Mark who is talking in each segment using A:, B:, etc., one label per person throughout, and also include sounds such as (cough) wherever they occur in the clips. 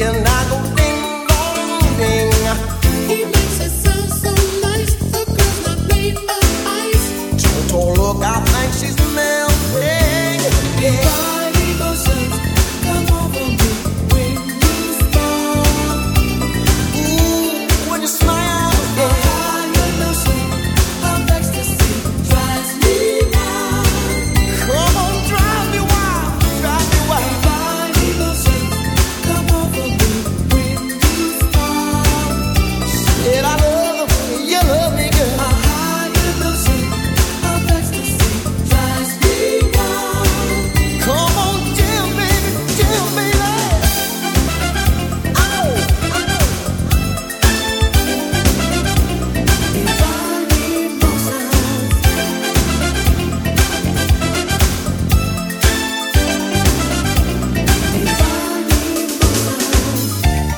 A: and I go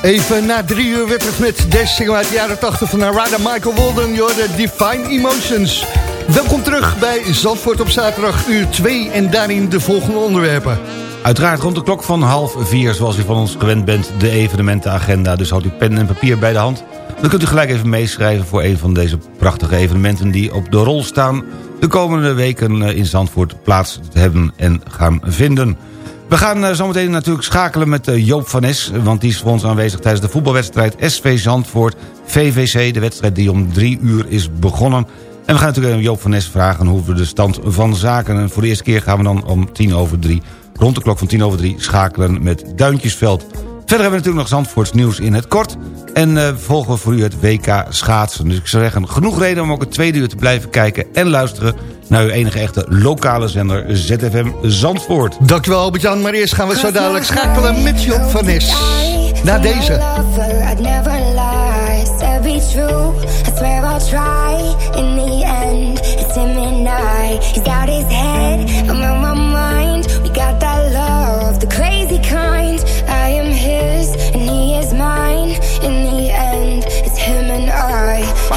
A: Even na drie uur werd het met deze single uit de jaren 80 van Narada Michael Walden, de Divine Emotions. Welkom terug bij Zandvoort op zaterdag uur 2 en daarin de volgende onderwerpen.
B: Uiteraard rond de klok van half vier, zoals u van ons gewend bent, de evenementenagenda. Dus houdt u pen en papier bij de hand. Dan kunt u gelijk even meeschrijven voor een van deze prachtige evenementen... die op de rol staan de komende weken in Zandvoort plaats hebben en gaan vinden. We gaan uh, zometeen natuurlijk schakelen met uh, Joop van Es... want die is voor ons aanwezig tijdens de voetbalwedstrijd SV Zandvoort VVC. De wedstrijd die om drie uur is begonnen. En we gaan natuurlijk Joop van Es vragen hoe we de stand van zaken... en voor de eerste keer gaan we dan om tien over drie... rond de klok van tien over drie schakelen met Duintjesveld. Verder hebben we natuurlijk nog Zandvoorts nieuws in het kort... en uh, volgen we voor u het WK schaatsen. Dus ik zou zeggen, genoeg reden om ook het tweede uur te blijven kijken... en luisteren naar uw enige echte lokale zender ZFM Zandvoort.
A: Dankjewel Albert-Jan, maar eerst gaan we zo dadelijk schakelen met Job van Nes. Na deze. He's out his head, I'm on my mind. We got that love, the crazy kind.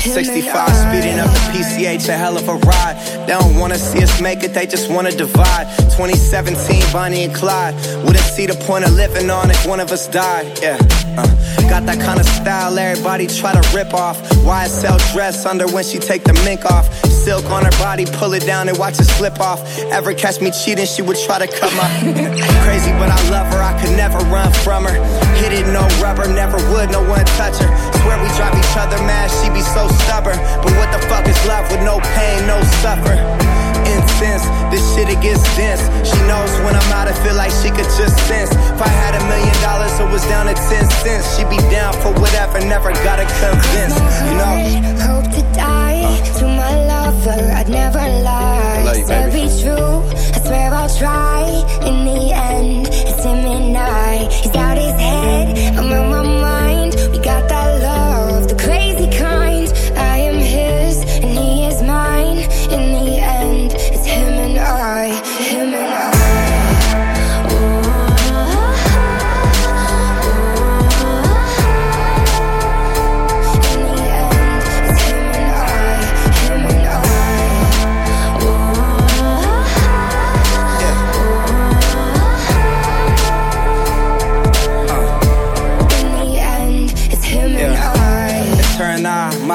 A: 65 speeding up the PCH, a hell of a ride. They don't wanna see us make it, they just wanna divide. 2017, Bonnie and Clyde. Wouldn't see the point of living on if one of us died. Yeah. Uh, got that kind of style everybody try to rip off. YSL dress under when she take the mink off. Silk on her body, pull it down and watch it slip off. Ever catch me cheating, she would try to cut my. (laughs) Crazy, but I love her, I could never run from her. Hit it, no rubber, never would, no one touch her. Swear we drive each other mad, she be so stubborn. But what the fuck is love with no pain, no suffer? Incense, this shit it gets dense. She knows when I'm out, I feel like she could just sense. If I had a million dollars, it was down to 10 cents. She'd be down for whatever, never gotta convince, you know? Hope to die to my lover, I'd never lie. Love you, baby. be true, I swear I'll try. In the end, it's him and I. He's out his head, I'm on my mind. We got that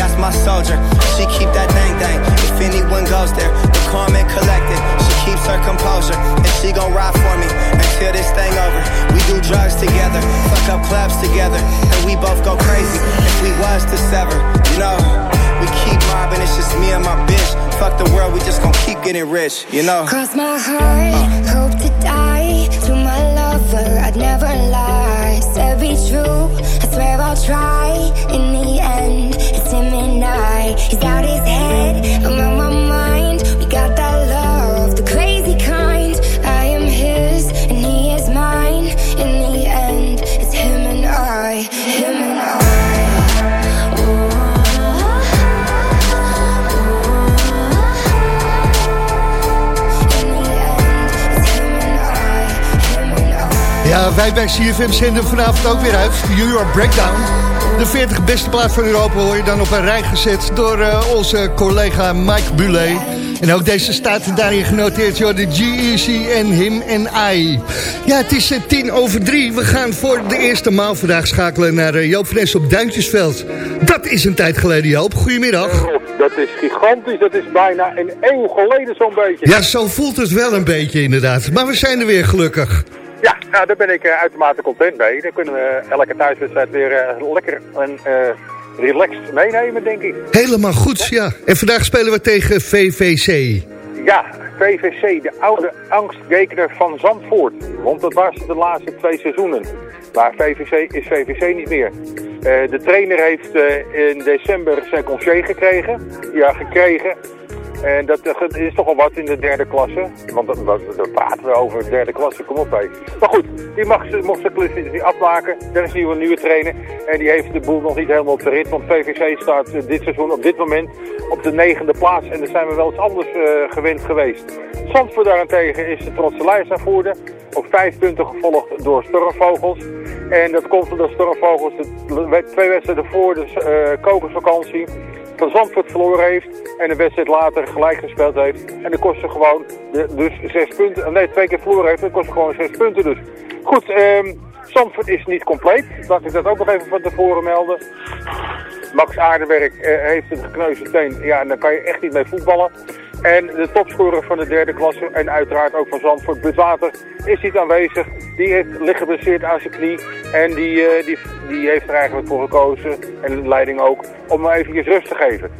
A: That's my soldier. She keep that thing thing. If anyone goes there, the and collected. She keeps her composure, and she gon' ride for me until this thing over. We do drugs together, fuck up clubs together, and we both go crazy if we was to sever. You know, we keep mobbing, it's just me and my bitch. Fuck the world, we just gon' keep getting rich, you know. Cross my heart, uh. hope to die. To my lover, I'd never lie. Said be true, I swear I'll try. In the end, wij bij CFM zenden vanavond ook weer uit. Euro Breakdown. De 40 beste plaat van Europa hoor je dan op een rij gezet door uh, onze collega Mike Bulet. En ook deze staat daarin genoteerd, joh, de GEC en him en I. Ja, het is uh, tien over drie. We gaan voor de eerste maal vandaag schakelen naar uh, Joop Fres op Duintjesveld. Dat is een tijd geleden, Joop. Goedemiddag.
C: Dat is gigantisch. Dat is bijna een eeuw geleden zo'n beetje.
A: Ja, zo voelt het wel een beetje inderdaad. Maar we zijn er weer gelukkig.
C: Ja, nou, daar ben ik uh, uitermate content mee. Dan kunnen we elke thuiswedstrijd weer uh, lekker en uh, relaxed meenemen, denk ik.
A: Helemaal goed, ja. ja. En vandaag spelen we tegen VVC.
C: Ja, VVC, de oude angstgekener van Zandvoort. Want dat was de laatste twee seizoenen. Maar VVC is VVC niet meer. de trainer heeft in december zijn congé gekregen. Ja, gekregen. En dat is toch al wat in de derde klasse. Want daar praten we over derde klasse, kom op hé. Maar goed, die mag, mocht zijn klus niet afmaken. Er is nu een nieuwe trainer. En die heeft de boel nog niet helemaal op de rit. Want VVC staat eh, dit seizoen op dit moment op de negende plaats. En daar zijn we wel eens anders uh, gewend geweest. Zandvoort daarentegen is de trotse lijstaanvoerder. Op vijf punten gevolgd door Stormvogels. En dat komt omdat Stormvogels twee wedstrijden voor de uh, kokersvakantie van Zandvoort verloren heeft. En een wedstrijd later gelijk gespeeld heeft. En dat kostte gewoon dus zes punten. Nee, twee keer verloren heeft. Dat kostte gewoon zes punten dus. Goed, um, Zandvoort is niet compleet. Laat ik dat ook nog even van tevoren melden. Max Aardenwerk uh, heeft een gekneusde teen. Ja, en daar kan je echt niet mee voetballen. En de topscorer van de derde klasse en uiteraard ook van Zandvoort, Butwater, is niet aanwezig. Die heeft liggen geblesseerd aan zijn knie en die, uh, die, die heeft er eigenlijk voor gekozen, en de leiding ook, om hem eventjes rust te geven.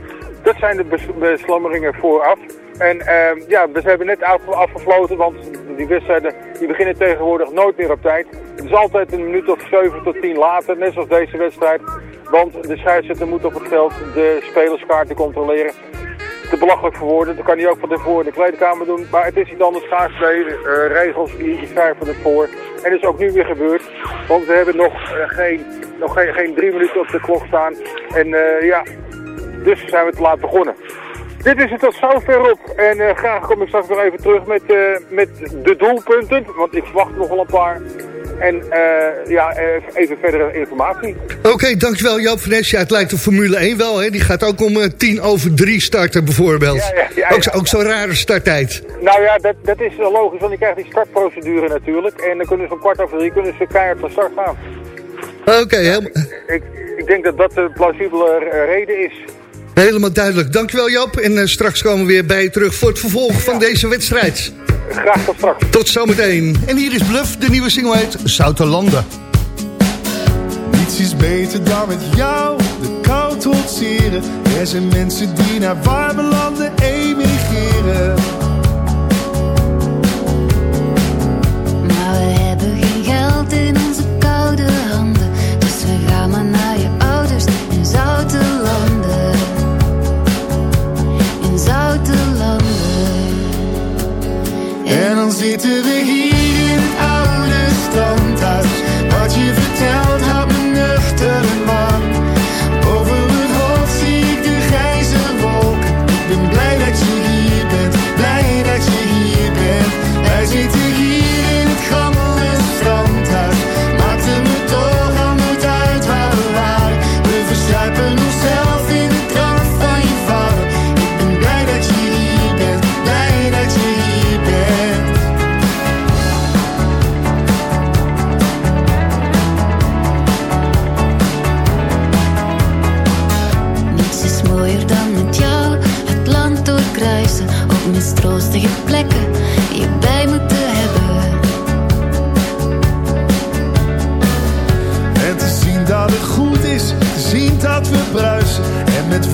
C: Dat zijn de bes beslammeringen vooraf. En uh, ja, we hebben net af afgefloten, want die wedstrijden die beginnen tegenwoordig nooit meer op tijd. Het is altijd een minuut of 7 tot 10 later, net zoals deze wedstrijd. Want de scheidsrechter moet op het veld de spelerskaarten controleren te belachelijk voor woorden. Dat kan hij ook van tevoren de kleedkamer doen. Maar het is iets anders. Twee uh, regels die schrijven het voor. En dat is ook nu weer gebeurd. Want we hebben nog, uh, geen, nog geen, geen drie minuten op de klok staan. En uh, ja, dus zijn we te laat begonnen. Dit is het tot zover op. En graag kom ik straks nog even terug met, met de doelpunten. Want ik verwacht nog wel een paar. En uh, ja, even verdere informatie.
D: Oké, okay, dankjewel Joop van Ja, het lijkt de Formule 1 wel, hè? Die gaat ook om tien over drie starten bijvoorbeeld. Ja, ja, ja, ook, ook zo'n rare starttijd.
C: Nou ja, dat, dat is logisch, want je krijgt die startprocedure natuurlijk. En dan kunnen ze om kwart over drie kunnen ze keihard van start gaan.
D: Oké, okay, helemaal...
C: Ik, ik denk dat dat de plausibele reden is.
D: Helemaal duidelijk. Dankjewel Joop. En uh, straks komen we weer bij je terug voor het vervolg van deze wedstrijd.
C: Graag tot straks.
D: Tot zometeen. En hier is Bluff, de nieuwe single heet Zouterlanden.
E: Niets is beter dan met jou de kou trotseren. Er zijn mensen die naar warme landen emigreren. Dan zitten we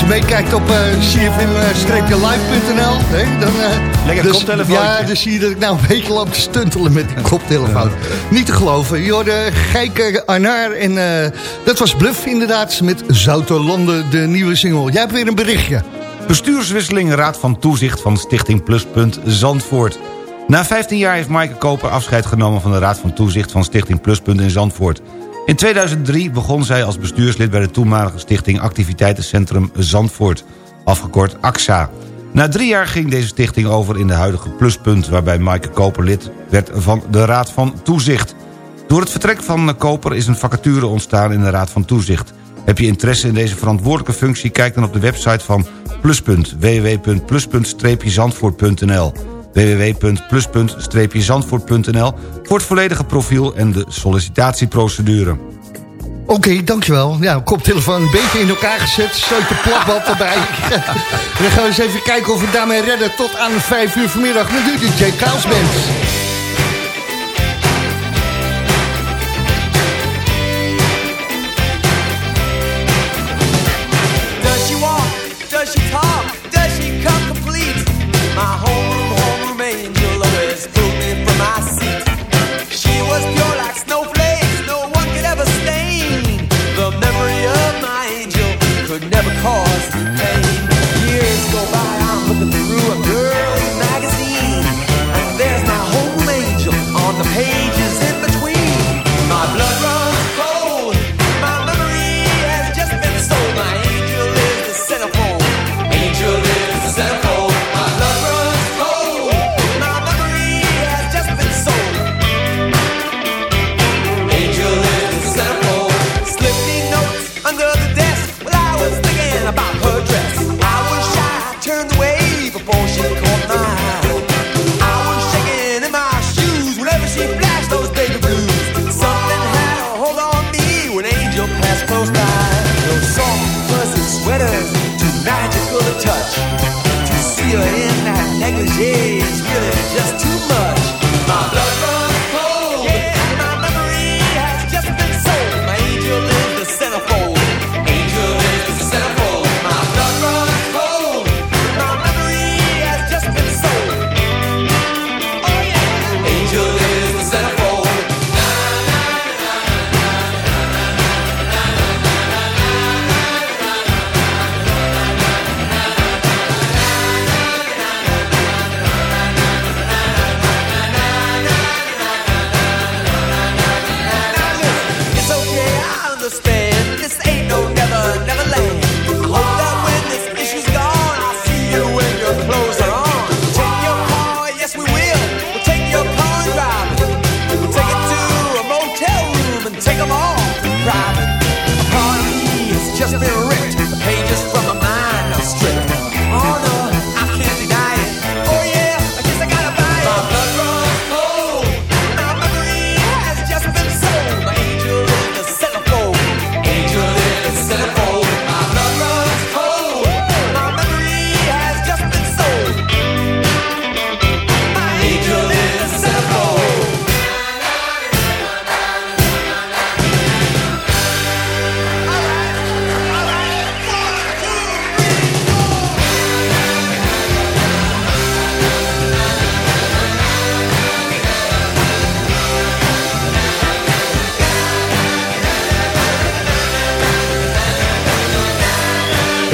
E: je
F: meekijkt op uh, cfm-live.nl, dan... Uh,
B: Lekker
F: dus,
B: koptelefoon.
F: Ja, dan zie je dat ik nou een beetje loop te stuntelen met die koptelefoon. Niet te geloven. Je hoorde Geike Arnaar en uh, dat was Bluff inderdaad met Zouterlanden, de nieuwe single. Jij hebt weer een berichtje.
B: Bestuurswisseling Raad van Toezicht van Stichting Pluspunt Zandvoort. Na 15 jaar heeft Maaike Koper afscheid genomen van de Raad van Toezicht van Stichting Pluspunt in Zandvoort. In 2003 begon zij als bestuurslid bij de toenmalige stichting Activiteitencentrum Zandvoort, afgekort AXA. Na drie jaar ging deze stichting over in de huidige Pluspunt... waarbij Maaike Koper lid werd van de Raad van Toezicht. Door het vertrek van Koper is een vacature ontstaan in de Raad van Toezicht. Heb je interesse in deze verantwoordelijke functie... kijk dan op de website van Pluspunt, www.pluspunt-zandvoort.nl www.pluspunt-zandvoort.nl voor het volledige profiel en de sollicitatieprocedure.
F: Oké, dankjewel. Ja, koptelefoon een beetje in elkaar gezet. Sleutel plakband erbij. (laughs) en dan gaan we eens even kijken of we daarmee redden tot aan 5 uur vanmiddag. Met u de J. Kaals.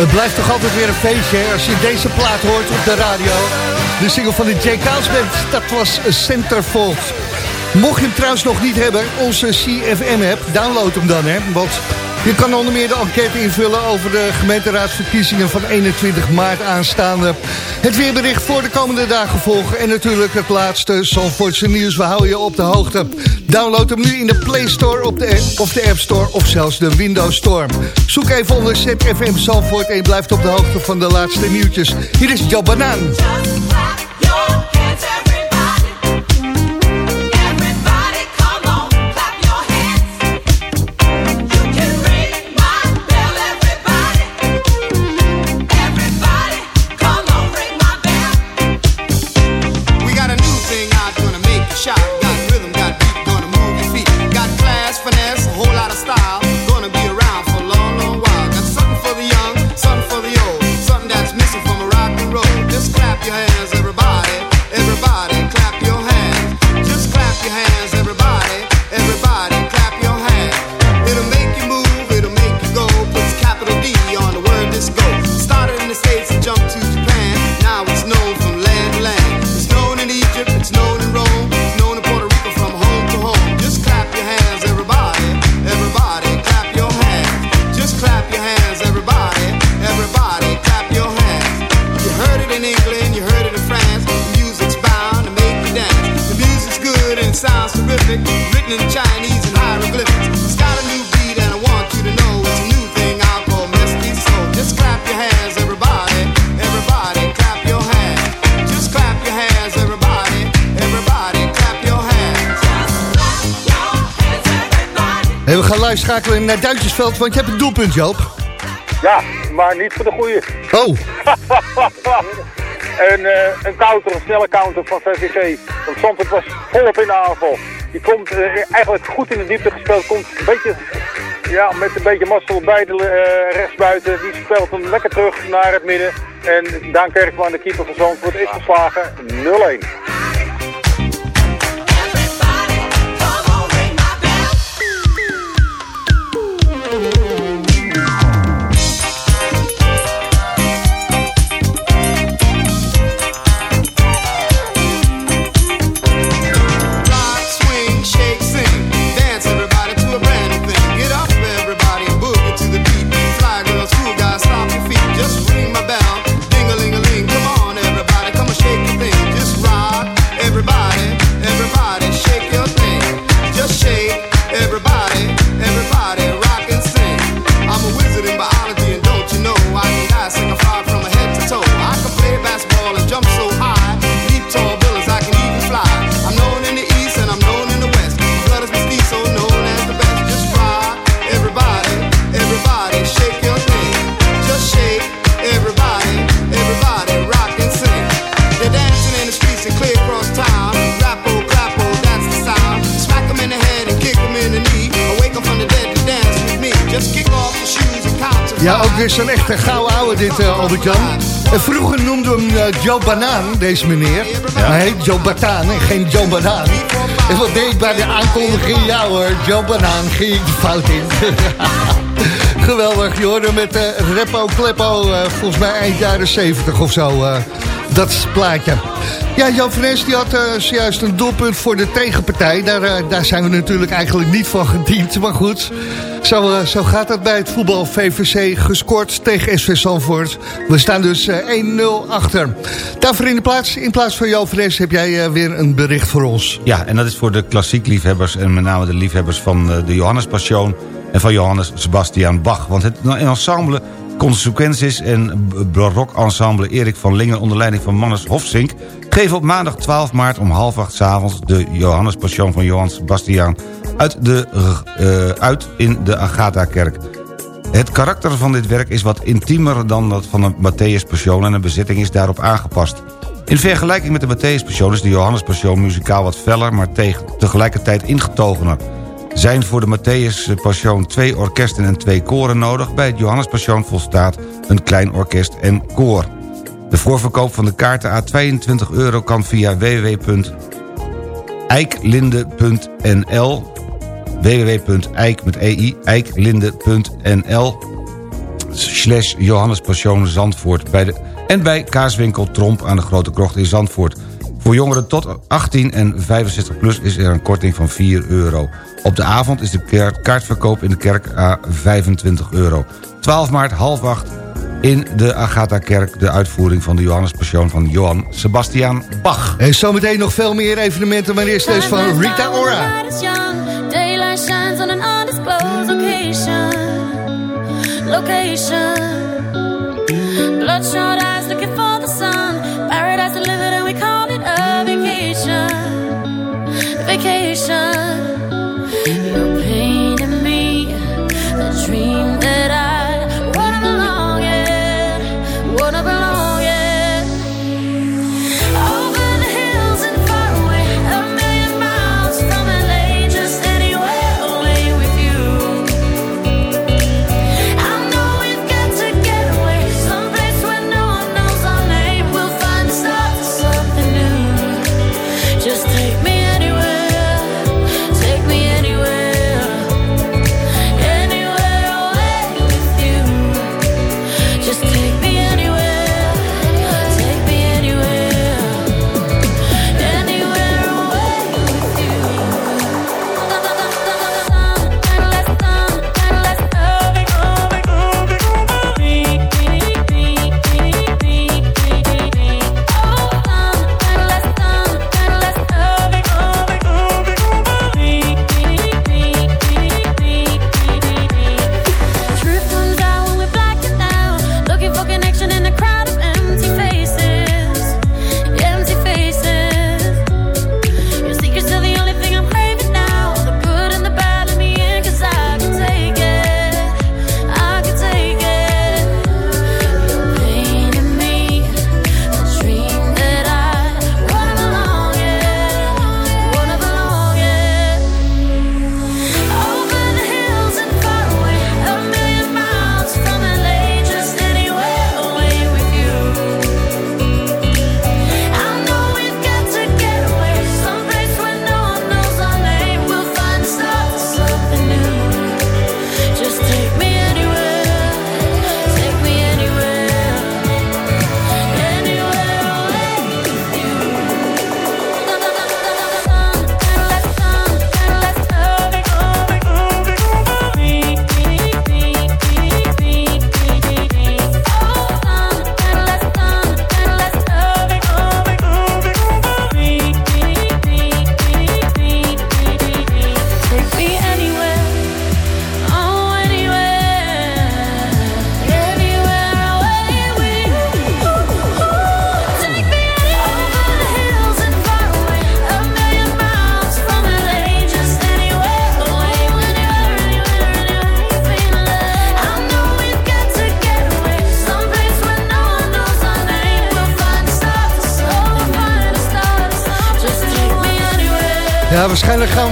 F: Het blijft toch altijd weer een feestje als je deze plaat hoort op de radio. De single van de J. Kaals dat was Centerfold. Mocht je hem trouwens nog niet hebben, onze CFM-app, download hem dan. Hè, want je kan onder meer de enquête invullen over de gemeenteraadsverkiezingen van 21 maart aanstaande. Het weerbericht voor de komende dagen volgen. En natuurlijk het laatste Zandvoortse nieuws. We houden je op de hoogte. Download hem nu in de Play Store op de, of de App Store of zelfs de Windows Store. Zoek even onder ZFM Zandvoort en je blijft op de hoogte van de laatste nieuwtjes. Hier is Joe Banaan.
G: Chinese and hieroglyphics. It's got a new beat and I want you to know it's a new thing I call Misty Soul. Just clap your hands, everybody, everybody, clap your hands. Just clap your hands, everybody, everybody, clap your hands.
D: En we gaan live schakelen naar Duitsersveld, want je hebt een doelpunt, Joop.
C: Ja, maar niet voor de goede.
D: Oh, (laughs)
C: een, eh, een counter, een snelle counter van VVC. Want Zandvoort was volop in de aanval. Die komt eh, eigenlijk goed in de diepte gespeeld. Komt een beetje, ja, met een beetje mazzel bij de eh, rechtsbuiten. Die speelt hem lekker terug naar het midden. En Daan Kerkman, de keeper van Zandvoort, is geslagen 0-1.
D: Ja, ook weer zo'n echte gouden ouwe dit, eh, Albert-Jan. En vroeger noemden we hem eh, Joe Banaan, deze meneer. Maar hij heet Joe Bataan en geen Joe Banaan. En wat deed ik bij de aankondiging? Ja hoor, Joe Banaan ging ik de fout in. (laughs) Geweldig, je hoorde met eh Repo Kleppo, volgens mij eind jaren 70 of zo, dat plaatje. Ja, Jan Fres die had eh, zojuist een doelpunt voor de tegenpartij. Daar, daar zijn we natuurlijk eigenlijk niet van gediend, maar goed. Zo, eh, zo gaat het bij het voetbal VVC gescoord tegen SV Zandvoort. We staan dus eh, 1-0 achter. Daarvoor in de plaats, in plaats van Jan Fres heb jij eh, weer een bericht voor ons.
B: Ja, en dat is voor de klassiek liefhebbers en met name de liefhebbers van eh, de Johannes Passion en van Johannes Sebastian Bach. Want het ensemble Consequenties en barok ensemble Erik van Lingen onder leiding van Mannes Hofzink geven op maandag 12 maart om half acht avonds de Johannes Passion van Johannes Sebastian uit, de, eh, uit in de Agatha-kerk. Het karakter van dit werk is wat intiemer dan dat van de Matthäus Passion... en de bezetting is daarop aangepast. In vergelijking met de Matthäus Passion is de Johannes Passion muzikaal wat feller... maar tegelijkertijd ingetogener. Zijn voor de Matthäus Passion twee orkesten en twee koren nodig... bij het Johannes Passion volstaat een klein orkest en koor. De voorverkoop van de kaarten à 22 euro kan via www.eiklinde.nl www.eik met ei, eiklinde.nl slash Johannes Passion Zandvoort bij de, en bij Kaaswinkel Tromp aan de Grote Krocht in Zandvoort. Voor jongeren tot 18 en 65 plus is er een korting van 4 euro. Op de avond is de kaart- kaartverkoop in de kerk à 25 euro. 12 maart half 8 in de Agatha-kerk de uitvoering van de Johannes Passion van Johann Sebastian Bach.
D: En zometeen nog veel meer evenementen, maar eerst deze van Rita Ora.
H: Location.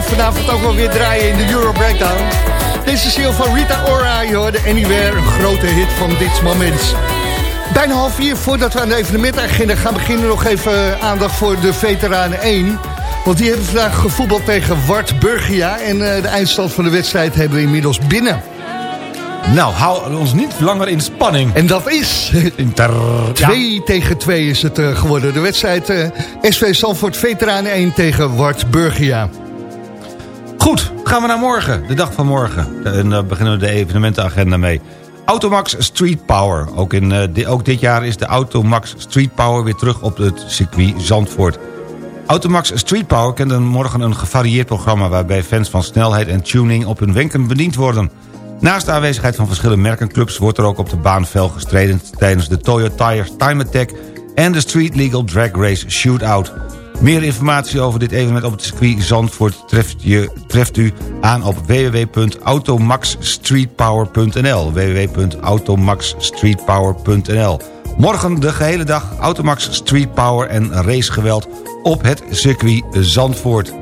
D: Vanavond ook wel weer draaien in de Euro Breakdown. Deze single van Rita Ora, je hoorde Anywhere, een grote hit van dit moment. Bijna half vier, voordat we aan de evenementagenda gaan beginnen... nog even aandacht voor de Veteranen 1. Want die hebben vandaag gevoetbald tegen Wart Burgia... en eh, de eindstand van de wedstrijd hebben we inmiddels binnen.
B: Nou, hou ons niet langer in spanning.
D: En dat is... (laughs)
B: Inter...
D: 2 tegen 2 is het eh, geworden. De wedstrijd eh, SV Salford Veteranen 1 tegen Wart Burgia.
B: Gaan we naar morgen. De dag van morgen. En daar beginnen we de evenementenagenda mee. Automax Street Power. Ook, in, eh, di- ook dit jaar is de Automax Street Power weer terug op het circuit Zandvoort. Automax Street Power kent een morgen een gevarieerd programma... waarbij fans van snelheid en tuning op hun wenken bediend worden. Naast de aanwezigheid van verschillende merkenclubs... wordt er ook op de baan fel gestreden tijdens de Toyota Tires Time Attack... en de Street Legal Drag Race Shootout. Meer informatie over dit evenement op het circuit Zandvoort... treft, je, treft u aan op www.automaxstreetpower.nl www.automaxstreetpower.nl Morgen de gehele dag Automax Street Power en racegeweld op het circuit Zandvoort.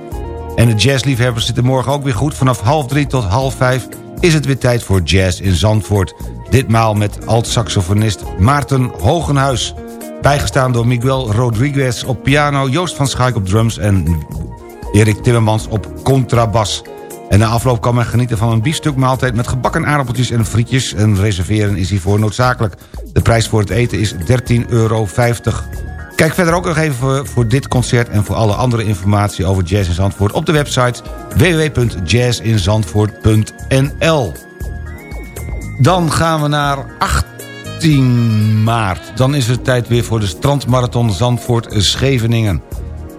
B: En de jazzliefhebbers zitten morgen ook weer goed. Vanaf half drie tot half vijf is het weer tijd voor jazz in Zandvoort. Ditmaal met alt-saxofonist Maarten Hogenhuis. Bijgestaan door Miguel Rodriguez op piano... Joost van Schaik op drums en Erik Timmermans op contrabas. En na afloop kan men genieten van een biefstukmaaltijd... met gebakken aardappeltjes en frietjes. En reserveren is hiervoor noodzakelijk. De prijs voor het eten is 13,50 euro. Kijk verder ook nog even voor, dit concert... en voor alle andere informatie over Jazz in Zandvoort... op de website www.jazzinzandvoort.nl Dan gaan we naar 18 maart. Dan is het tijd weer voor de strandmarathon Zandvoort-Scheveningen.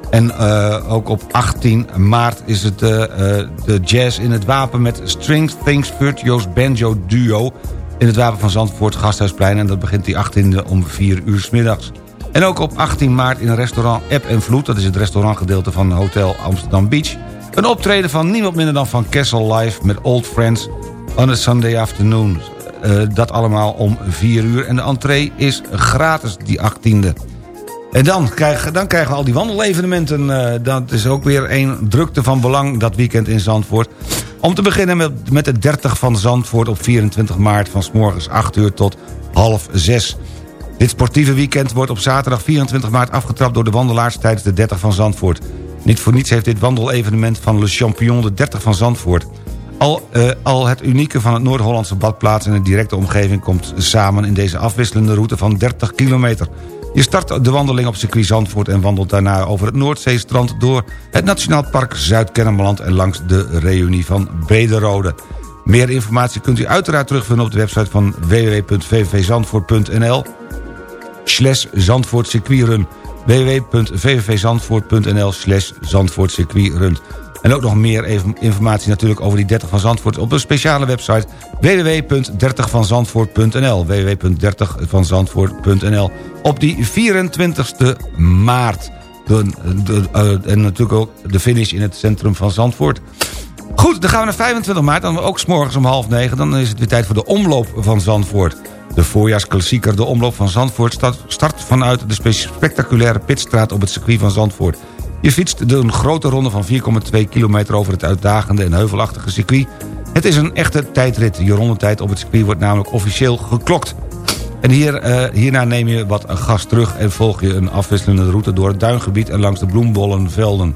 B: En eh, ook op 18 maart is het eh, eh, de jazz in het wapen... met String Things Virtuoos Banjo Duo... in het wapen van Zandvoort Gasthuisplein. En dat begint die 18e om 4 uur 's middags. En ook op 18 maart in restaurant App en Vloed... dat is het restaurantgedeelte van Hotel Amsterdam Beach... een optreden van niemand minder dan Van Kessel Live... met Old Friends on a Sunday afternoon. Eh, dat allemaal om 4 uur. En de entree is gratis die 18e. En dan krijgen, dan krijgen we al die wandelevenementen. eh, dat is ook weer een drukte van belang dat weekend in Zandvoort. Om te beginnen met, met de 30 van Zandvoort op 24 maart... van s morgens 8 uur tot half 6. Dit sportieve weekend wordt op zaterdag 24 maart afgetrapt... door de wandelaars tijdens de 30 van Zandvoort. Niet voor niets heeft dit wandelevenement van Le Champion de 30 van Zandvoort... Al, eh, al het unieke van het Noord-Hollandse badplaats... en de directe omgeving komt samen in deze afwisselende route van 30 kilometer. Je start de wandeling op circuit Zandvoort... en wandelt daarna over het Noordzeestrand... door het Nationaal Park Zuid-Kennemerland... en langs de reunie van Brederode. Meer informatie kunt u uiteraard terugvinden op de website van www.vvzandvoort.nl slash zandvoortcircuitrun www.vvvzandvoort.nl slash zandvoortcircuitrun en ook nog meer informatie natuurlijk over die 30 van Zandvoort... op een speciale website www.30vanzandvoort.nl www.30vanzandvoort.nl Op die 24 maart. De, de, eh, en natuurlijk ook de finish in het centrum van Zandvoort. Goed, dan gaan we naar 25 maart. Dan ook s'morgens om half negen. Dan is het weer tijd voor de omloop van Zandvoort. De voorjaarsklassieker De Omloop van Zandvoort start, vanuit de spe- spectaculaire pitstraat op het circuit van Zandvoort. Je fietst de een grote ronde van 4,2 kilometer over het uitdagende en heuvelachtige circuit. Het is een echte tijdrit. Je rondetijd op het circuit wordt namelijk officieel geklokt. En hier, eh, hierna neem je wat gas terug en volg je een afwisselende route door het duingebied en langs de bloembollenvelden.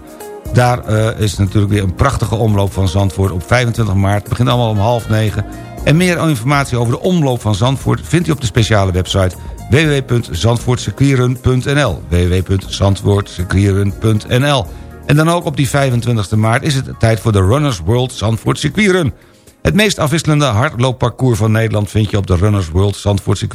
B: Daar eh, is natuurlijk weer een prachtige omloop van Zandvoort op 25 maart. Het begint allemaal om half negen. En meer informatie over de omloop van Zandvoort vindt u op de speciale website www.zandvoortcircuitrun.nl www.zandvoortcircuitrun.nl En dan ook op die 25 maart is het tijd voor de Runners World Zandvoort. Het meest afwisselende hardloopparcours van Nederland vind je op de Runners World Zandvoort.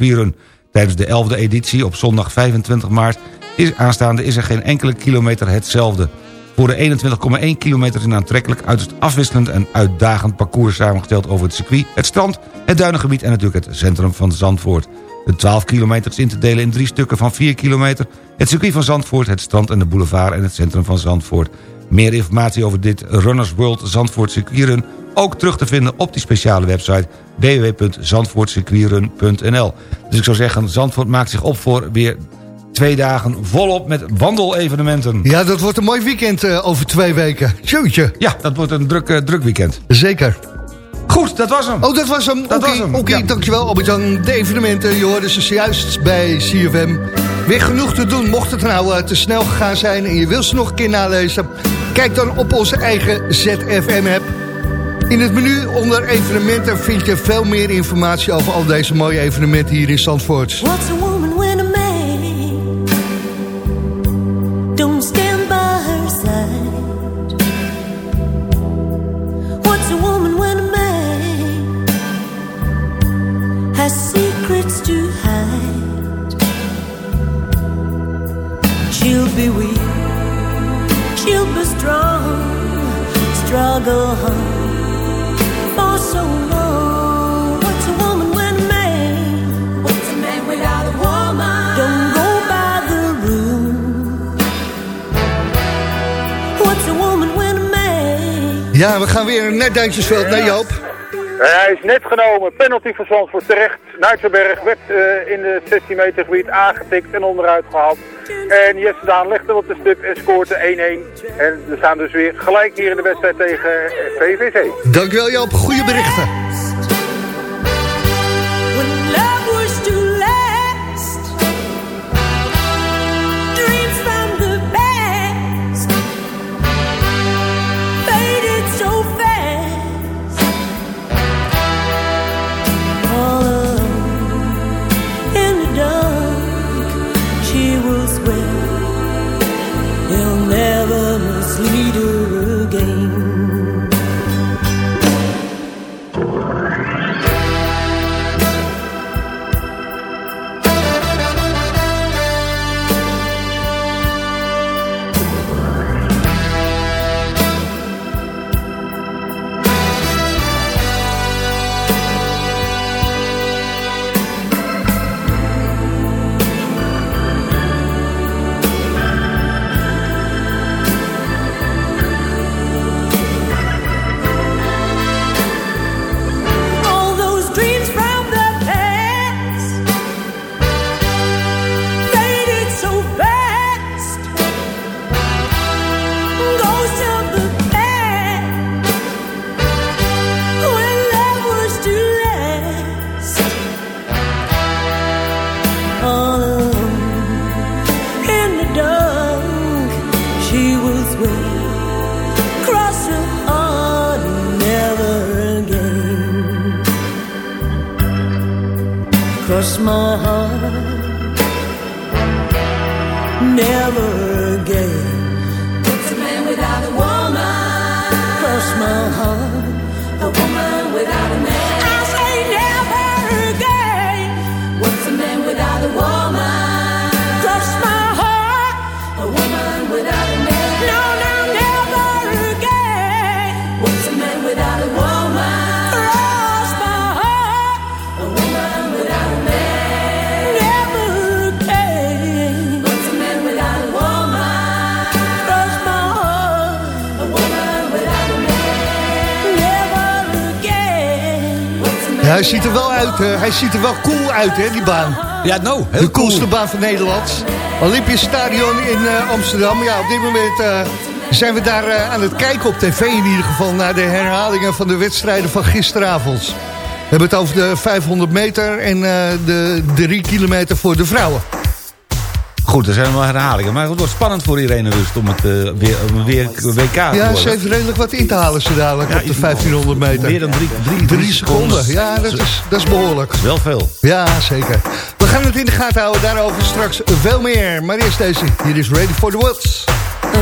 B: Tijdens de 11e editie op zondag 25 maart is aanstaande is er geen enkele kilometer hetzelfde. Voor de 21,1 kilometer is een aantrekkelijk, uiterst afwisselend en uitdagend parcours samengesteld over het circuit, het strand, het duinengebied en natuurlijk het centrum van Zandvoort. De 12 kilometer is in te delen in drie stukken van 4 kilometer. Het circuit van Zandvoort, het strand en de boulevard en het centrum van Zandvoort. Meer informatie over dit Runners World Zandvoort circuitrun ook terug te vinden op die speciale website www.zandvoortcircuitrun.nl Dus ik zou zeggen, Zandvoort maakt zich op voor weer Twee dagen volop met wandelevenementen.
I: Ja, dat wordt een mooi weekend eh, over twee weken. Tjoetje.
B: Ja, dat wordt een druk, eh, druk weekend.
I: Zeker.
B: Goed, dat was hem.
I: Oh, dat was hem.
B: Dat
I: Oké,
B: was hem,
I: Oké,
B: ja.
I: dankjewel Albert-Jan. De evenementen, je hoorde ze zojuist bij CFM. Weer genoeg te doen, mocht het nou eh, te snel gegaan zijn... en je wil ze nog een keer nalezen... kijk dan op onze eigen ZFM-app. In het menu onder evenementen vind je veel meer informatie... over al deze mooie evenementen hier in Zandvoort.
J: What's a woman when a man don't
I: Ja, we gaan weer naar Duintjesveld, naar Joop.
C: Hij is net genomen, penalty Zandvoort terecht. Nuitsenberg werd eh, in het 16 meter gebied aangetikt en onderuit gehaald. En Jesse Daan legt hem op de stuk en scoort de 1-1. En we staan dus weer gelijk hier in de wedstrijd tegen eh, VVC.
I: Dankjewel Joop, goede berichten. Ja, hij ziet er wel uit, eh, hij ziet er wel cool uit, hè, die baan.
B: Ja, nou,
I: De coolste baan van Nederland. Olympisch Stadion in eh, Amsterdam. Ja, op dit moment eh, zijn we daar aan het kijken op tv in ieder geval... naar de herhalingen van de wedstrijden van gisteravond. We hebben het over de 500 meter en de 3 kilometer voor de vrouwen.
B: Goed, er zijn wel herhalingen. Maar het wordt spannend voor Irene Wust om het eh, weer, weer WK te
I: Ja, ze heeft redelijk wat in te halen ze dadelijk
B: Ja,
I: op de
B: iets-
I: 1500 meter.
B: Meer dan drie, drie,
I: Drie seconden. Ja, dat is, dat is behoorlijk.
B: Wel veel.
I: Ja, zeker. We gaan het in de gaten houden. Daarover straks veel meer. Maar eerst deze. Hier is Ready for the World.
J: Baby,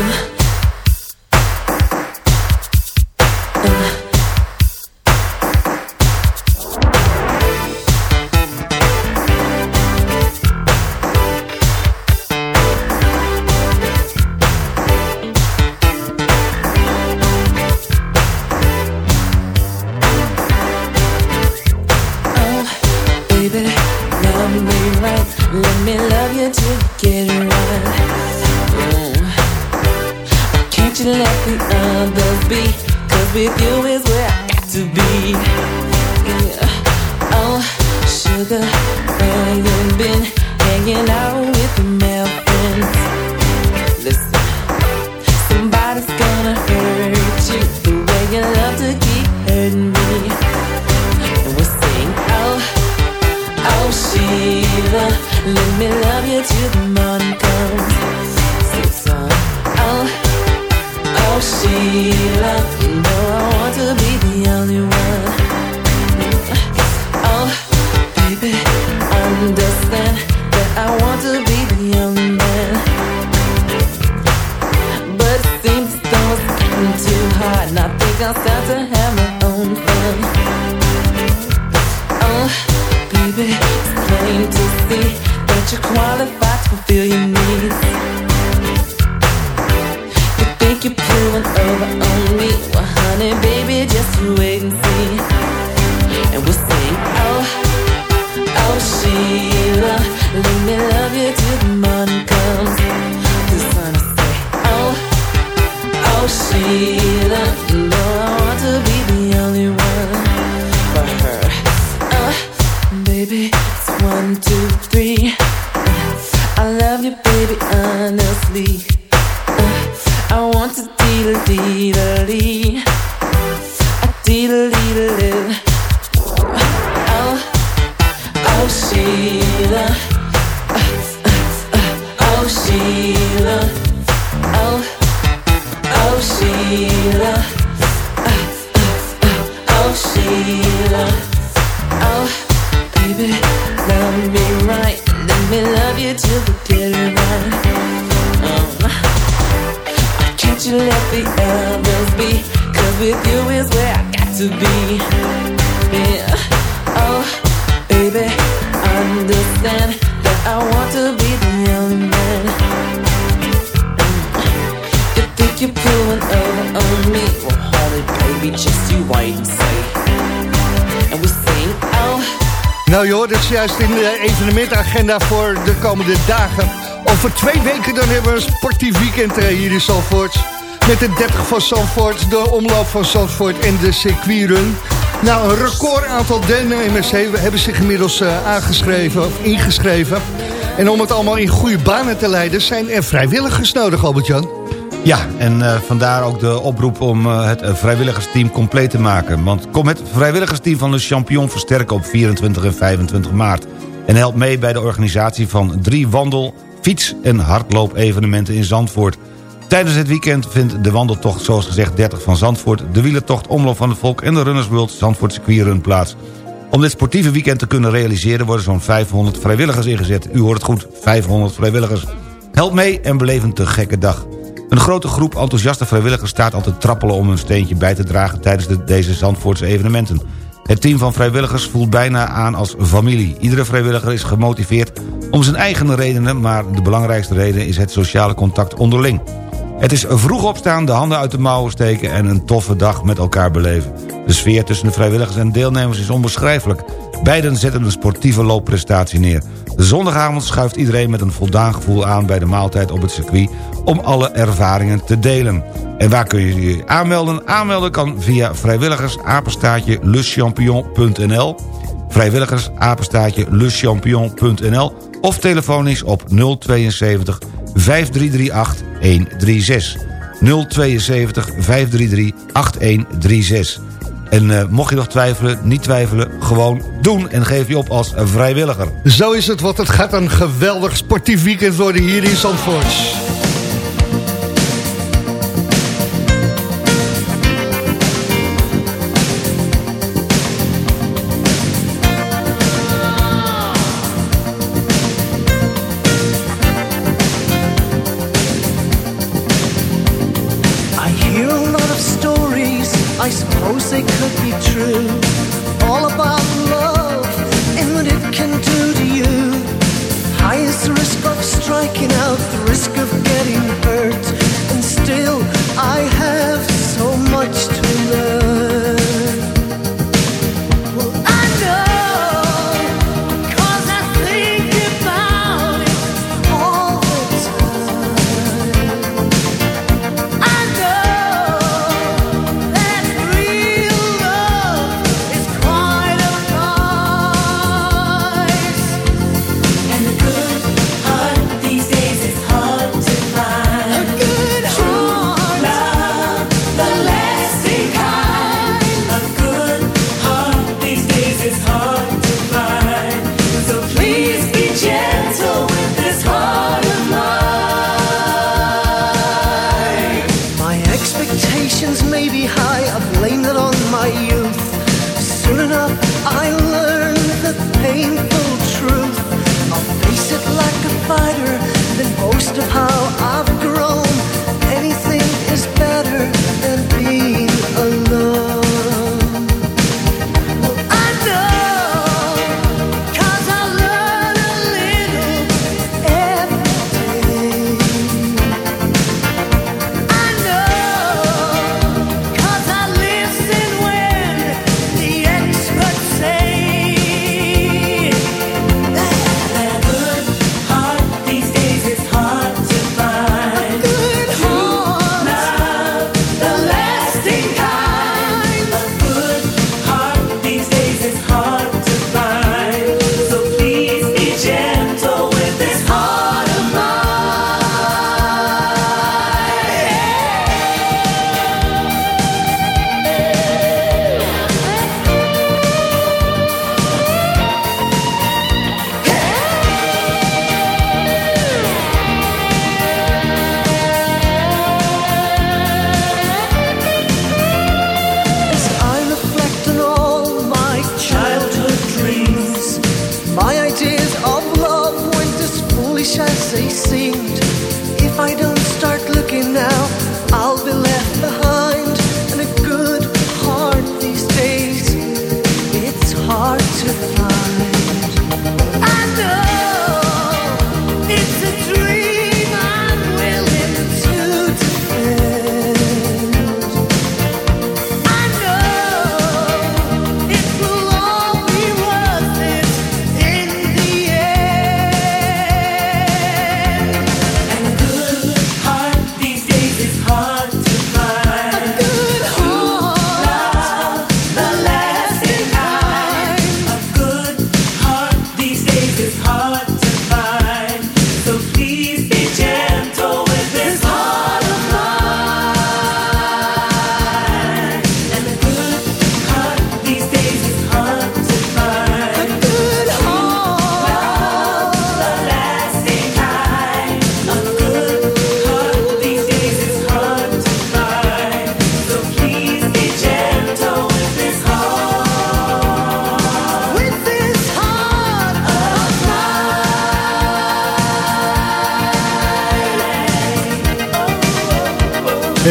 D: Dat is juist in de evenementagenda voor de komende dagen. Over twee weken dan hebben we een sportief weekend eh, hier in Zandvoort. Met de 30 van Zandvoort, de omloop van Zandvoort en de circuitrun. Nou, een record aantal deelnemers hebben zich inmiddels eh, aangeschreven of ingeschreven. En om het allemaal in goede banen te leiden zijn er vrijwilligers nodig, Albert-Jan.
B: Ja, en eh, vandaar ook de oproep om eh, het eh, vrijwilligersteam compleet te maken. Want kom het vrijwilligersteam van de Champion versterken op 24 en 25 maart. En help mee bij de organisatie van drie wandel, fiets- en hardloop-evenementen in Zandvoort. Tijdens het weekend vindt de wandeltocht, zoals gezegd 30 van Zandvoort... de wielertocht Omloop van het Volk en de Runners World Zandvoort Circuitrun plaats. Om dit sportieve weekend te kunnen realiseren... worden zo'n 500 vrijwilligers ingezet. U hoort het goed, 500 vrijwilligers. Help mee en beleef een te gekke dag. Een grote groep enthousiaste vrijwilligers staat al te trappelen... om een steentje bij te dragen tijdens de, deze Zandvoortse evenementen. Het team van vrijwilligers voelt bijna aan als familie. Iedere vrijwilliger is gemotiveerd om zijn eigen redenen... maar de belangrijkste reden is het sociale contact onderling. Het is vroeg opstaan, de handen uit de mouwen steken... en een toffe dag met elkaar beleven. De sfeer tussen de vrijwilligers en deelnemers is onbeschrijfelijk. Beiden zetten een sportieve loopprestatie neer. De zondagavond schuift iedereen met een voldaan gevoel aan... bij de maaltijd op het circuit om alle ervaringen te delen. En waar kun je je aanmelden? Aanmelden kan via vrijwilligersapenstaatje lechampion.nl of telefonisch op 072 5338 136. 072 533 8136. En eh, mocht je nog twijfelen, niet twijfelen, gewoon doen en geef je op als vrijwilliger.
D: Zo is het, want het gaat een geweldig sportief weekend worden hier in Zandvoort.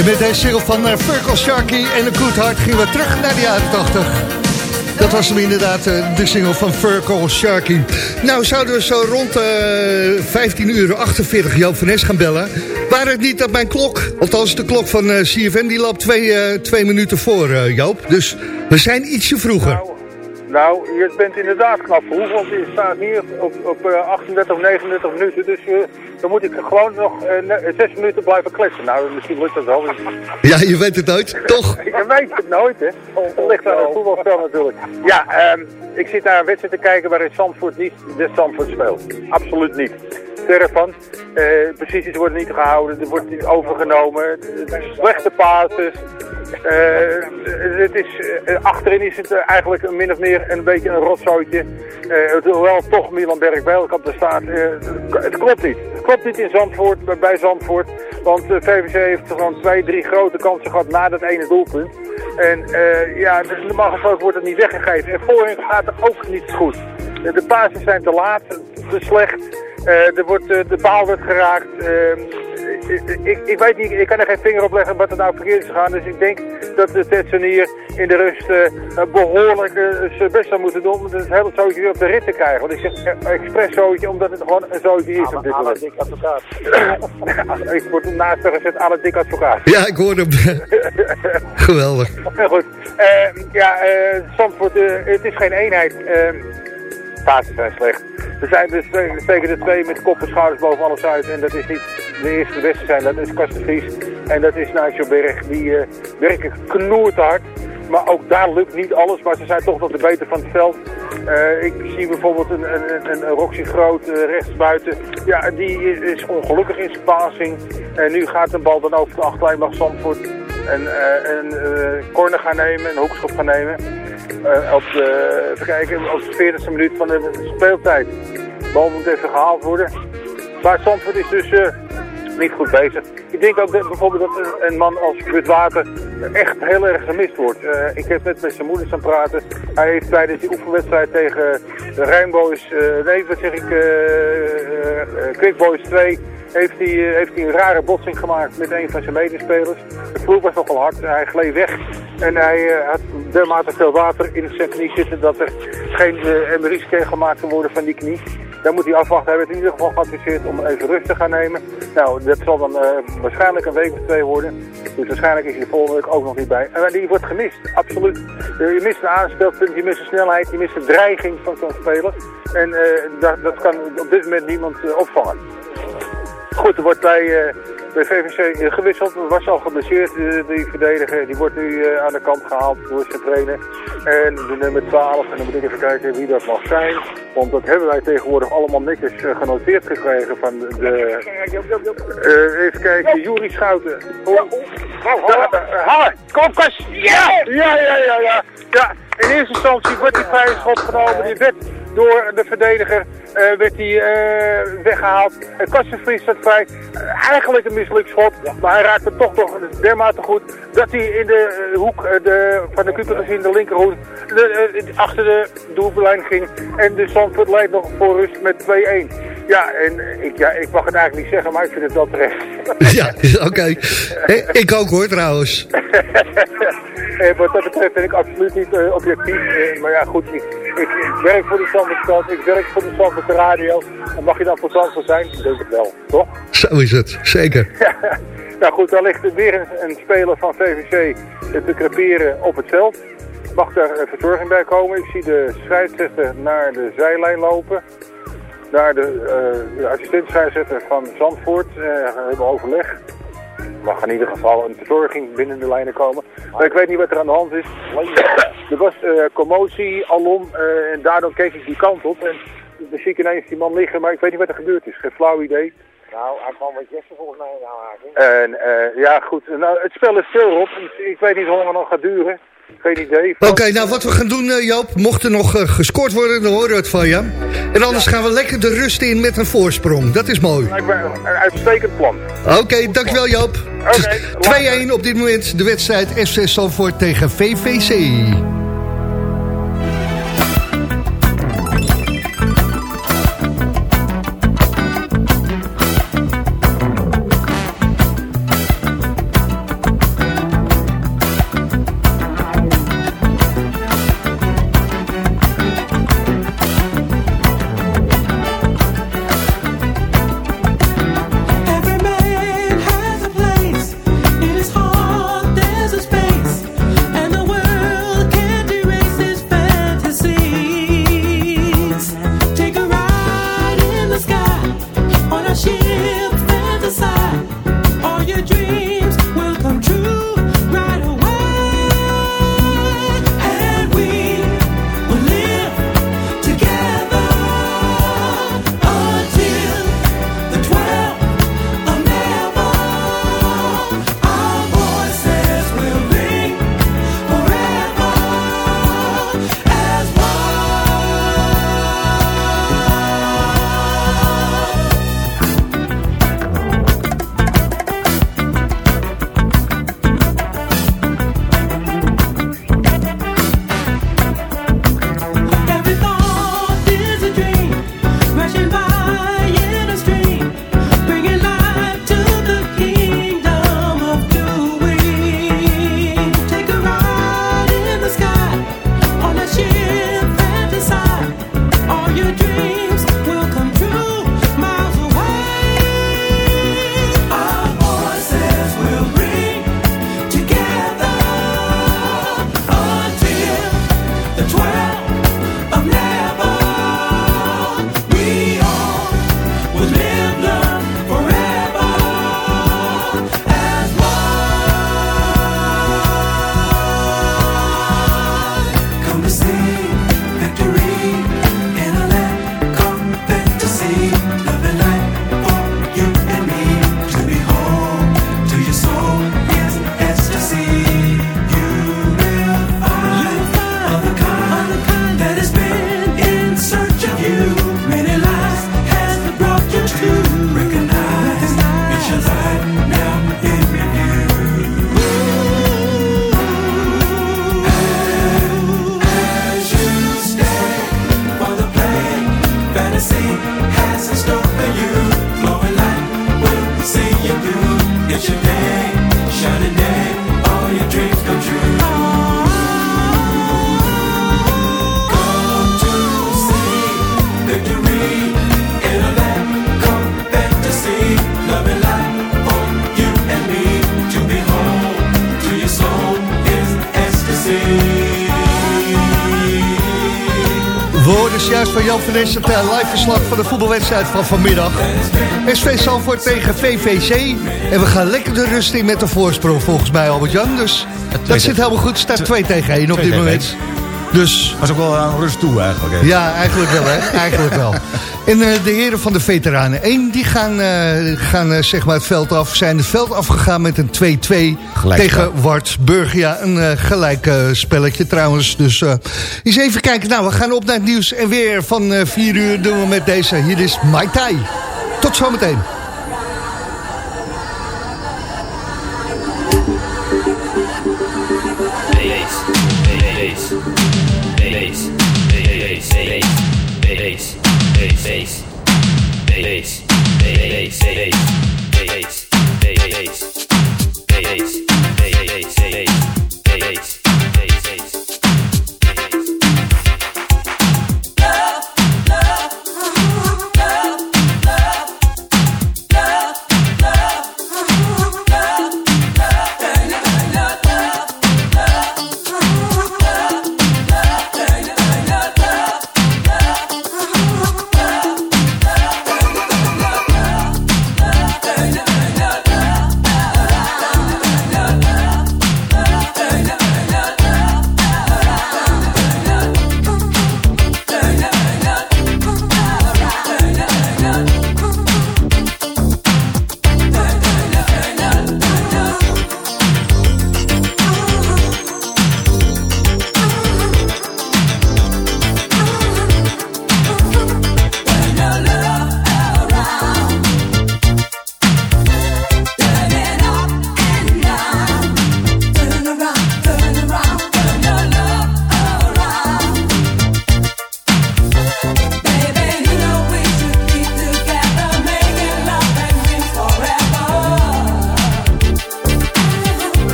D: En met deze single van uh, Fergal Sharkey en een Good gingen we terug naar de jaren 80. Dat was hem inderdaad, uh, de single van Fergal Sharkey. Nou, zouden we zo rond uh, 15 uur 48 Joop van Nes gaan bellen. Waar het niet dat mijn klok, althans de klok van CFM, die loopt twee, twee minuten voor, Joop. Dus we zijn ietsje vroeger.
C: Nou, nou, je bent inderdaad knap vroeg, want je staat hier op, op uh, 38 of 39 minuten. Dus uh, dan moet ik gewoon nog uh, 6 minuten blijven kletsen. Nou, misschien lukt dat wel.
D: Ja, je weet het nooit, toch? (laughs)
C: je weet het nooit, hè. Dat ligt aan het voetbalspel natuurlijk. Ja, um, ik zit naar een wedstrijd te kijken waarin Zandvoort niet de Zandvoort speelt. Absoluut niet. Verre van. Uh, precies worden niet gehouden, er wordt niet overgenomen. Slechte passes. Het is, uh, achterin is het eigenlijk min of meer een beetje een rotzooitje. hoewel toch Milan Berg bij elkaar er staat. het klopt niet. Het klopt niet in Zandvoort, bij Zandvoort. Want VVC heeft gewoon twee, drie grote kansen gehad na dat ene doelpunt. En ja, dus normaal gesproken wordt het niet weggegeven. En voorin gaat het ook niet goed. De passes zijn te laat, te slecht. Er wordt, de paal wordt geraakt. ik, ik, weet niet, ik kan er geen vinger op leggen wat er nou verkeerd is gegaan. Dus ik denk dat de Tetsenier in de rust uh, behoorlijk uh, zijn best zou moeten doen om het hele zootje weer op de rit te krijgen. Want ik zeg uh, expres zootje, omdat het gewoon een zootje is op dit moment. dik advocaat. (coughs) ik word naast gezet het dik advocaat.
D: Ja, ik hoorde hem. (laughs) Geweldig.
C: Goed. ja, Zandvoort, het is geen eenheid. Pasen zijn slecht. Er zijn dus tegen de twee met kop en schouders boven alles uit. En dat is niet de eerste de beste zijn. Dat is Kastenvries en dat is Nigel Berg. Die uh, werken knoert hard. Maar ook daar lukt niet alles. Maar ze zijn toch nog de beter van het veld. Uh, ik zie bijvoorbeeld een, een, een, een Roxy Groot uh, rechtsbuiten. Ja, die is ongelukkig in zijn passing. En nu gaat de bal dan over de achterlijn mag Zandvoort een, een corner gaan nemen. Een hoekschop gaan nemen. op de, even kijken, op de 40e minuut van de speeltijd. De bal moet even gehaald worden. Maar Zandvoort is dus uh, niet goed bezig. Ik denk ook dat bijvoorbeeld dat een, man als Kurt Water echt heel erg gemist wordt. Uh, ik heb net met zijn moeder staan praten. Hij heeft tijdens die oefenwedstrijd tegen de Rijnboys, uh, nee wat zeg ik, Quick Boys 2 heeft hij, heeft hij een rare botsing gemaakt met een van zijn medespelers. De vloer was nogal hard, hij gleed weg en hij uh, had dermate veel water in zijn knie zitten dat er geen uh, MRI's gemaakt worden van die knie. Dan moet hij afwachten. Hij werd in ieder geval geadviseerd om even rust te gaan nemen. Nou, dat zal dan waarschijnlijk een week of twee worden. Dus waarschijnlijk is hij de volgende week ook nog niet bij. En die wordt gemist, absoluut. je mist een aanspeelpunt, je mist een snelheid, je mist de dreiging van zo'n speler. En dat, dat kan op dit moment niemand opvangen. Goed, er wordt bij, uh, bij VVC gewisseld. was al geblesseerd, uh, die verdediger. Die wordt nu aan de kant gehaald door zijn trainer. En de nummer 12, en dan moet ik even kijken wie dat mag zijn. Want dat hebben wij tegenwoordig allemaal netjes genoteerd gekregen van de... even kijken, Juri Schouten. Oh. Halle, kom Kas! Ja! Ja, ja, ja, ja. ja. In eerste instantie wordt die vrije schot genomen. Die werd door de verdediger uh, werd hij uh, weggehaald. Uh, staat vrij. eigenlijk een mislukt schot, maar hij raakte toch nog dermate goed dat hij in de hoek de, van de Kuper gezien, de linkerhoek, de, achter de doelbelijn ging. En de Zandvoort leidt nog voor rust met 2-1. Ja, en ik, ja, ik mag het eigenlijk niet zeggen, maar ik vind het wel terecht. (laughs)
D: Ja, oké. Okay. Ik ook hoor trouwens. (laughs)
C: en wat dat betreft ben ik absoluut niet objectief. Maar ja, goed, ik, ik, ik werk voor de Zandvoortstad, ik werk voor de Zandvoortse radio. En mag je dan voor Zandvoort zijn? Ik denk het wel, toch?
D: Zo is het, zeker. (laughs)
C: nou goed, daar ligt weer een, een speler van VVC te creperen op het veld. Mag daar verzorging bij komen? Ik zie de scheidsrechter naar de zijlijn lopen daar de, uh, de assistent van Zandvoort uh, hebben overleg. Mag in ieder geval een verzorging binnen de lijnen komen. Maar ik weet niet wat er aan de hand is. er was uh, commotie alom en daardoor keek ik die kant op. En dan zie ik ineens die man liggen, maar ik weet niet wat er gebeurd is. Geen flauw idee.
K: Nou, hij kwam met Jesse volgens mij in aanraking.
C: En ja, goed. Nou, het spel is stil op. Ik weet niet hoe lang het nog gaat duren. Geen idee.
D: Oké, okay, nou wat we gaan doen Joop, mocht er nog gescoord worden, dan horen we het van je. En anders ja. gaan we lekker de rust in met een voorsprong. Dat is mooi.
C: Een uitstekend plan.
D: Oké, okay, dankjewel Joop.
C: Okay,
D: 2-1 op dit moment de wedstrijd FC Salvoort tegen VVC. Het eh, live verslag van de voetbalwedstrijd van vanmiddag. SV Zandvoort tegen VVC. En we gaan lekker de rust in met de voorsprong volgens mij Albert-Jan. Dus dat zit helemaal goed. Staat 2 tegen 1 op dit moment. Dus...
B: Was ook wel aan rust toe eigenlijk. hè?
D: Ja, eigenlijk wel, hè? Eigenlijk wel. (laughs) En eh, de heren van de veteranen 1, die gaan, eh, gaan eh, zeg maar het veld af. Zijn het veld afgegaan met een 2-2 tegen Wart Burgia. Een gelijk spelletje trouwens. Dus eens even kijken. Nou, we gaan op naar het nieuws. En weer van eh 4 uur doen we met deze. Hier is Mai Tai. Tot zometeen.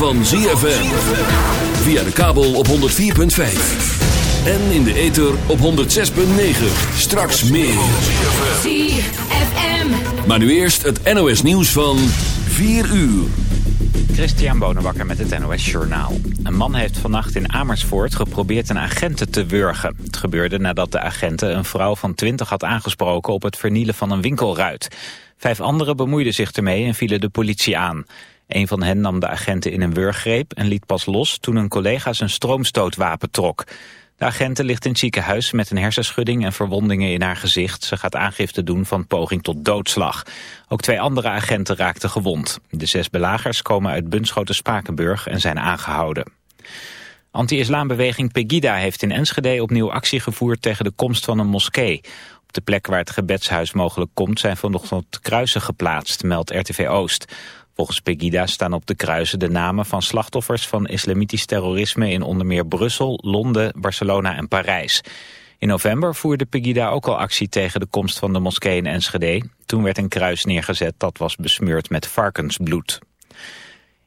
L: Van ZFM. Via de kabel op 104.5. En in de ether op 106.9. Straks meer.
M: ZFM.
L: Maar nu eerst het NOS nieuws van 4 uur.
N: Christian Bonenbakker met het NOS Journaal. Een man heeft vannacht in Amersfoort geprobeerd een agente te wurgen. Het gebeurde nadat de agente een vrouw van 20 had aangesproken op het vernielen van een winkelruit. Vijf anderen bemoeiden zich ermee en vielen de politie aan. Een van hen nam de agenten in een wurggreep en liet pas los toen een collega zijn stroomstootwapen trok. De agente ligt in het ziekenhuis met een hersenschudding en verwondingen in haar gezicht. Ze gaat aangifte doen van poging tot doodslag. Ook twee andere agenten raakten gewond. De zes belagers komen uit Bunschoten-Spakenburg en zijn aangehouden. Anti-islambeweging Pegida heeft in Enschede opnieuw actie gevoerd tegen de komst van een moskee. Op de plek waar het gebedshuis mogelijk komt zijn vanochtend kruisen geplaatst, meldt RTV Oost. Volgens Pegida staan op de kruisen de namen van slachtoffers van islamitisch terrorisme in onder meer Brussel, Londen, Barcelona en Parijs. In november voerde Pegida ook al actie tegen de komst van de moskee in Enschede. Toen werd een kruis neergezet dat was besmeurd met varkensbloed.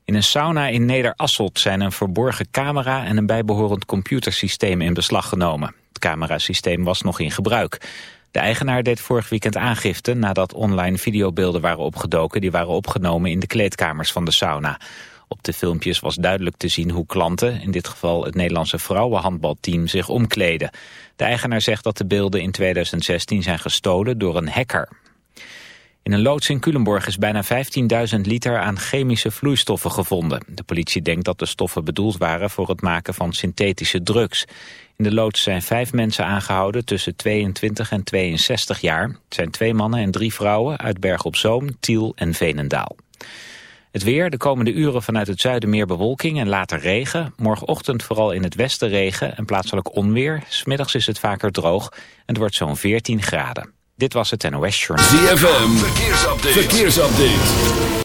N: In een sauna in Nederasselt zijn een verborgen camera en een bijbehorend computersysteem in beslag genomen. Het camerasysteem was nog in gebruik. De eigenaar deed vorig weekend aangifte nadat online videobeelden waren opgedoken... die waren opgenomen in de kleedkamers van de sauna. Op de filmpjes was duidelijk te zien hoe klanten, in dit geval het Nederlandse vrouwenhandbalteam, zich omkleden. De eigenaar zegt dat de beelden in 2016 zijn gestolen door een hacker. In een loods in Culemborg is bijna 15.000 liter aan chemische vloeistoffen gevonden. De politie denkt dat de stoffen bedoeld waren voor het maken van synthetische drugs. In de loods zijn vijf mensen aangehouden tussen 22 en 62 jaar. Het zijn twee mannen en drie vrouwen uit Berg op Zoom, Tiel en Veenendaal. Het weer, de komende uren vanuit het zuiden meer bewolking en later regen. Morgenochtend vooral in het westen regen en plaatselijk onweer. Smiddags is het vaker droog en het wordt zo'n 14 graden. Dit was het NOS Journal.
L: ZFM, verkeersupdate. verkeersupdate.